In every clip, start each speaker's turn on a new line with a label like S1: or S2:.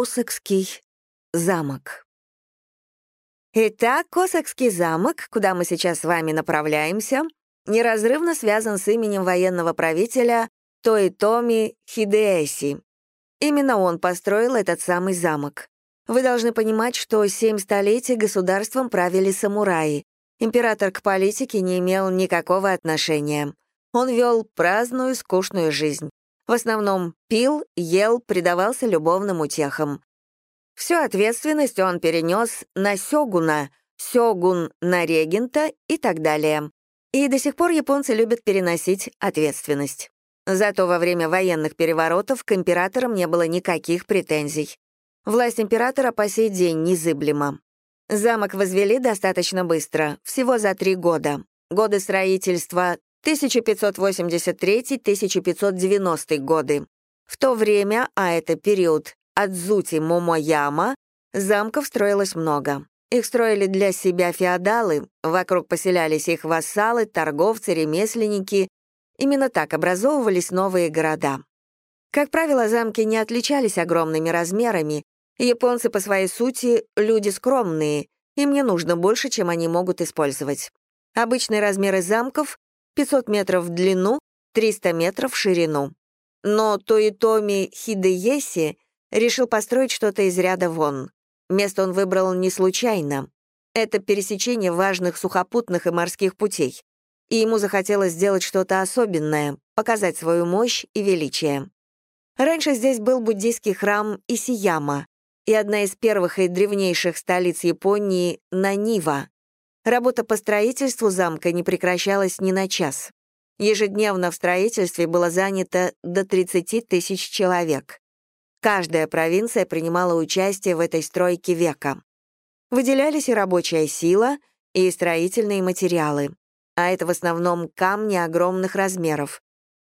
S1: Осокский замок. Итак, Косакский замок, куда мы сейчас с вами направляемся, неразрывно связан с именем военного правителя Тоитоми Хидеэси. Именно он построил этот самый замок. Вы должны понимать, что семь столетий государством правили самураи. Император к политике не имел никакого отношения. Он вел праздную, скучную жизнь. В основном пил, ел, предавался любовным утехам. Всю ответственность он перенес на сёгуна, сёгун на регента и так далее. И до сих пор японцы любят переносить ответственность. Зато во время военных переворотов к императорам не было никаких претензий. Власть императора по сей день незыблема. Замок возвели достаточно быстро, всего за три года. Годы строительства 1583-1590 годы. В то время, а это период Адзути Момояма, замков строилось много. Их строили для себя феодалы, вокруг поселялись их вассалы, торговцы, ремесленники. Именно так образовывались новые города. Как правило, замки не отличались огромными размерами. Японцы по своей сути — люди скромные, им не нужно больше, чем они могут использовать. Обычные размеры замков — 500 метров в длину, 300 метров в ширину. Но Тоитоми Хидееси решил построить что-то из ряда вон. Место он выбрал не случайно. Это пересечение важных сухопутных и морских путей. И ему захотелось сделать что-то особенное, показать свою мощь и величие. Раньше здесь был буддийский храм Исияма и одна из первых и древнейших столиц Японии — Нанива. Работа по строительству замка не прекращалась ни на час. Ежедневно в строительстве было занято до 30 тысяч человек. Каждая провинция принимала участие в этой стройке века. Выделялись и рабочая сила, и строительные материалы. А это в основном камни огромных размеров.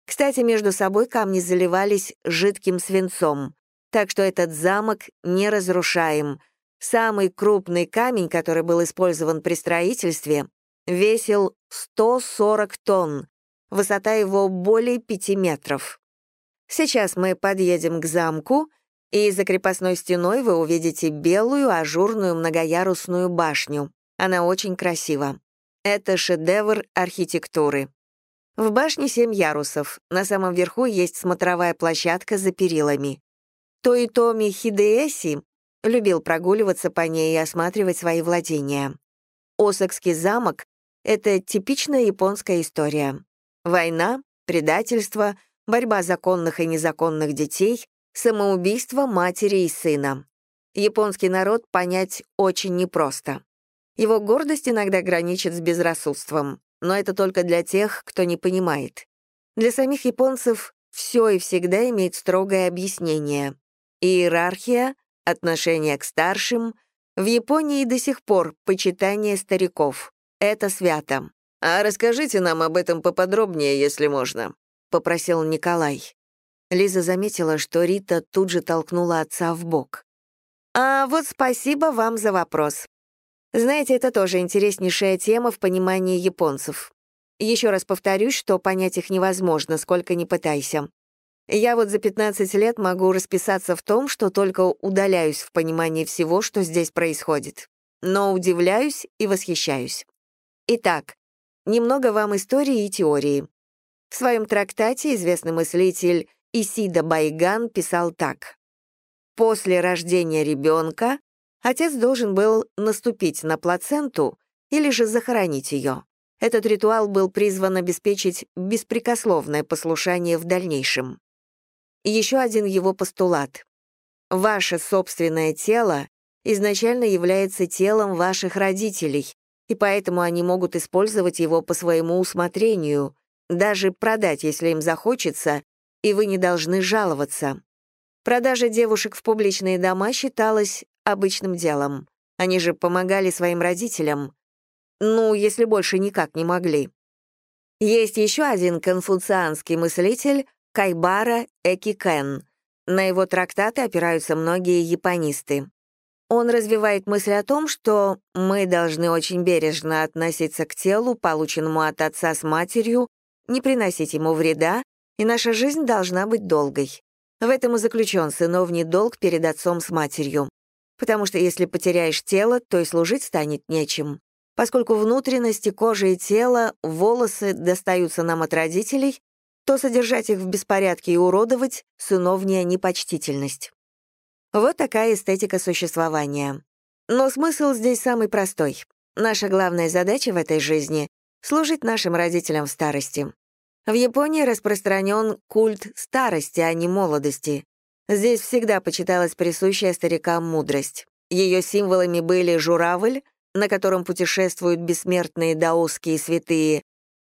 S1: Кстати, между собой камни заливались жидким свинцом, так что этот замок неразрушаем. Самый крупный камень, который был использован при строительстве, весил 140 тонн, высота его более 5 метров. Сейчас мы подъедем к замку, и за крепостной стеной вы увидите белую ажурную многоярусную башню. Она очень красива. Это шедевр архитектуры. В башне семь ярусов. На самом верху есть смотровая площадка за перилами. Тоитоми Хидеэси любил прогуливаться по ней и осматривать свои владения. Осакский замок — это типичная японская история. Война, предательство — борьба законных и незаконных детей, самоубийство матери и сына. Японский народ понять очень непросто. Его гордость иногда граничит с безрассудством, но это только для тех, кто не понимает. Для самих японцев все и всегда имеет строгое объяснение. Иерархия, отношение к старшим, в Японии до сих пор почитание стариков. Это свято.
S2: А расскажите нам об этом поподробнее, если можно.
S1: — попросил Николай. Лиза заметила, что Рита тут же толкнула отца в бок. «А вот спасибо вам за вопрос. Знаете, это тоже интереснейшая тема в понимании японцев. Еще раз повторюсь, что понять их невозможно, сколько ни пытайся. Я вот за 15 лет могу расписаться в том, что только удаляюсь в понимании всего, что здесь происходит. Но удивляюсь и восхищаюсь. Итак, немного вам истории и теории. В своем трактате известный мыслитель Исида Байган писал так. «После рождения ребенка отец должен был наступить на плаценту или же захоронить ее. Этот ритуал был призван обеспечить беспрекословное послушание в дальнейшем. Еще один его постулат. Ваше собственное тело изначально является телом ваших родителей, и поэтому они могут использовать его по своему усмотрению, даже продать, если им захочется, и вы не должны жаловаться. Продажа девушек в публичные дома считалась обычным делом. Они же помогали своим родителям. Ну, если больше никак не могли. Есть еще один конфуцианский мыслитель Кайбара Экикен. На его трактаты опираются многие японисты. Он развивает мысль о том, что мы должны очень бережно относиться к телу, полученному от отца с матерью, не приносить ему вреда, и наша жизнь должна быть долгой. В этом и заключен сыновний долг перед отцом с матерью. Потому что если потеряешь тело, то и служить станет нечем. Поскольку внутренности, кожа и тело, волосы достаются нам от родителей, то содержать их в беспорядке и уродовать — сыновняя непочтительность. Вот такая эстетика существования. Но смысл здесь самый простой. Наша главная задача в этой жизни — служить нашим родителям в старости. В Японии распространен культ старости, а не молодости. Здесь всегда почиталась присущая старикам мудрость. Ее символами были журавль, на котором путешествуют бессмертные даосские святые,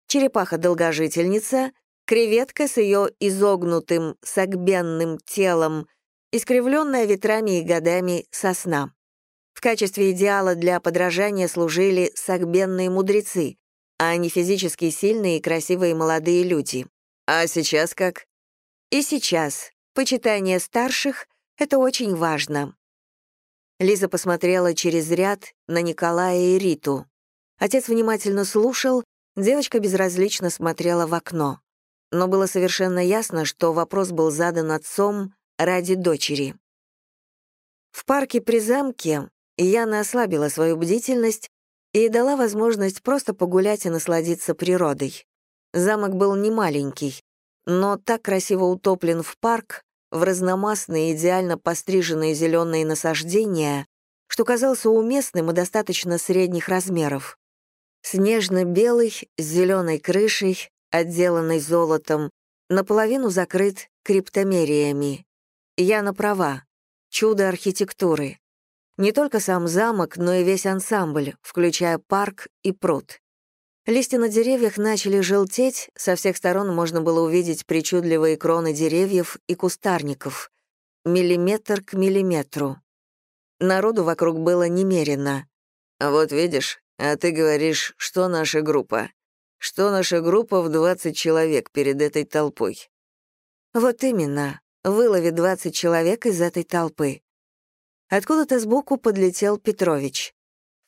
S1: черепаха-долгожительница, креветка с ее изогнутым, согбенным телом, искривленная ветрами и годами сосна. В качестве идеала для подражания служили согбенные мудрецы, а не физически сильные и красивые молодые люди.
S2: А сейчас как?
S1: И сейчас. Почитание старших — это очень важно. Лиза посмотрела через ряд на Николая и Риту. Отец внимательно слушал, девочка безразлично смотрела в окно. Но было совершенно ясно, что вопрос был задан отцом ради дочери. В парке при замке Яна ослабила свою бдительность и дала возможность просто погулять и насладиться природой. Замок был не маленький, но так красиво утоплен в парк, в разномастные идеально постриженные зеленые насаждения, что казался уместным и достаточно средних размеров. Снежно-белый, с зеленой крышей, отделанный золотом, наполовину закрыт криптомериями. Яна права. Чудо архитектуры. Не только сам замок, но и весь ансамбль, включая парк и пруд. Листья на деревьях начали желтеть, со всех сторон можно было увидеть причудливые кроны деревьев и кустарников. Миллиметр к миллиметру. Народу вокруг было немерено.
S2: «Вот видишь, а ты говоришь, что наша группа? Что наша группа в 20 человек перед этой толпой?»
S1: «Вот именно. Вылови 20 человек из этой толпы». Откуда-то сбоку подлетел Петрович.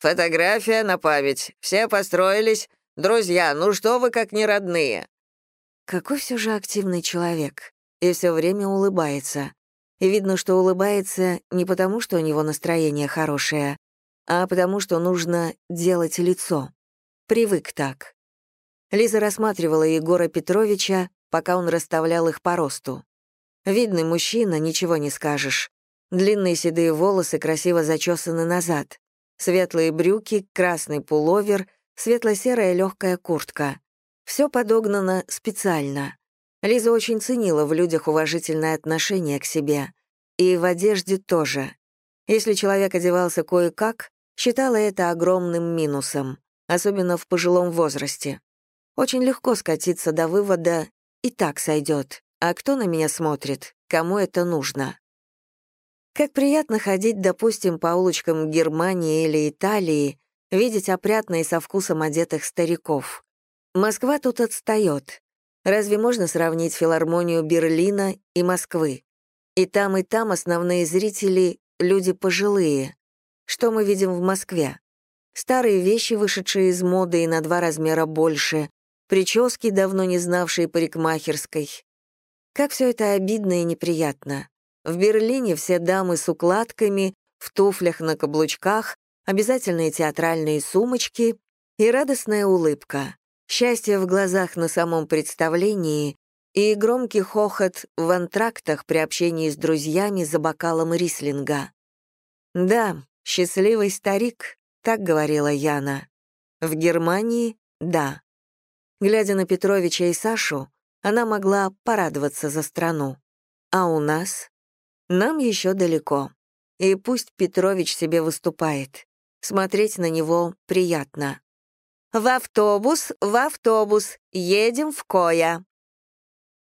S2: «Фотография на память. Все построились, «Друзья, ну что вы как не родные?»
S1: Какой все же активный человек. И все время улыбается. И видно, что улыбается не потому, что у него настроение хорошее, а потому, что нужно делать лицо. Привык так. Лиза рассматривала Егора Петровича, пока он расставлял их по росту. Видный мужчина, ничего не скажешь. Длинные седые волосы красиво зачесаны назад. Светлые брюки, красный пуловер, светло-серая легкая куртка. Все подогнано специально. Лиза очень ценила в людях уважительное отношение к себе. И в одежде тоже. Если человек одевался кое-как, считала это огромным минусом, особенно в пожилом возрасте. Очень легко скатиться до вывода «и так сойдет», а кто на меня смотрит, кому это нужно. Как приятно ходить, допустим, по улочкам Германии или Италии, видеть опрятно и со вкусом одетых стариков. Москва тут отстает. Разве можно сравнить филармонию Берлина и Москвы? И там, и там основные зрители — люди пожилые. Что мы видим в Москве? Старые вещи, вышедшие из моды и на два размера больше, прически, давно не знавшие парикмахерской. Как все это обидно и неприятно. В Берлине все дамы с укладками, в туфлях на каблучках, обязательные театральные сумочки и радостная улыбка, счастье в глазах на самом представлении и громкий хохот в антрактах при общении с друзьями за бокалом рислинга. «Да, счастливый старик», — так говорила Яна. В Германии — да. Глядя на Петровича и Сашу, она могла порадоваться за страну. А у нас? Нам еще далеко. И пусть Петрович себе выступает. Смотреть на него приятно. «В автобус, в автобус, едем в Коя»,